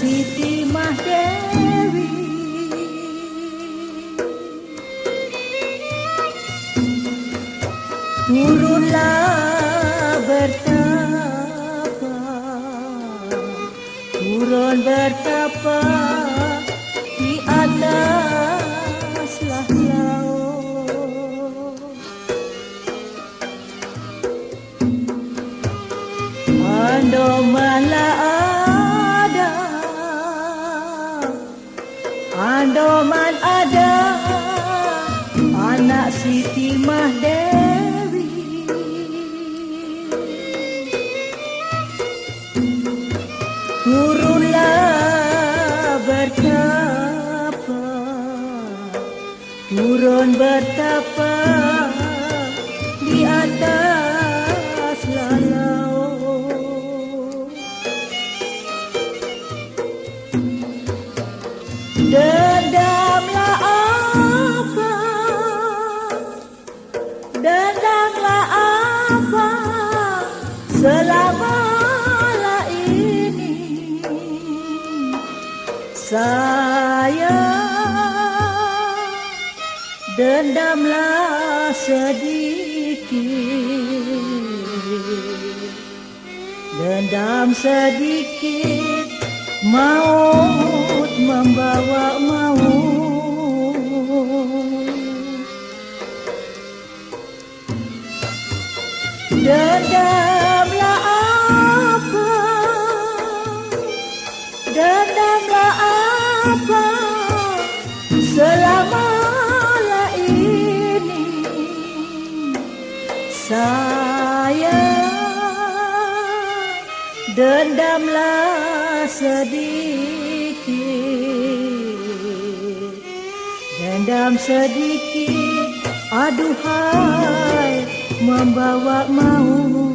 Siti Mahdewi. Turunlah bertapa Turun bertapa di atas laut. Andomanlah Andoman ada Anak Siti Mahdewi Selama ini. Saya Dendamlah sedikit. Dendam sedikit Maut membawa maut. Dendamlah Saya Dendamlah sedikit. Dendam sedikit Aduhai Membawa maut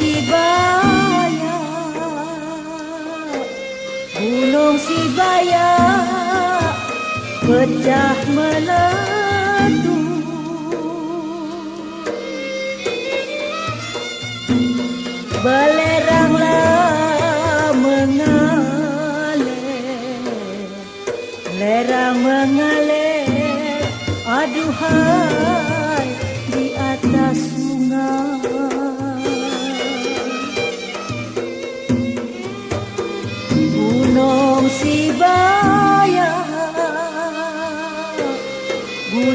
Sibaya Gunung Sibaya Pecah meletup Beleranglah mengalir Lerang mengalir Aduhai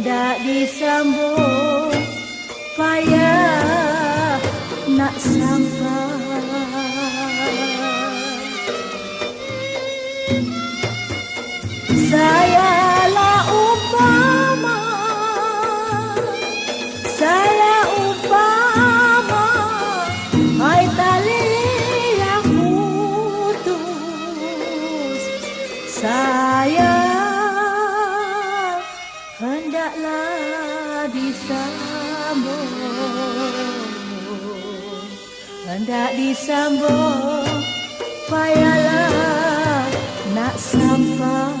Hendak disambung Payah nak sampai. Sayalah disambung hendak disambung payalah nak sampai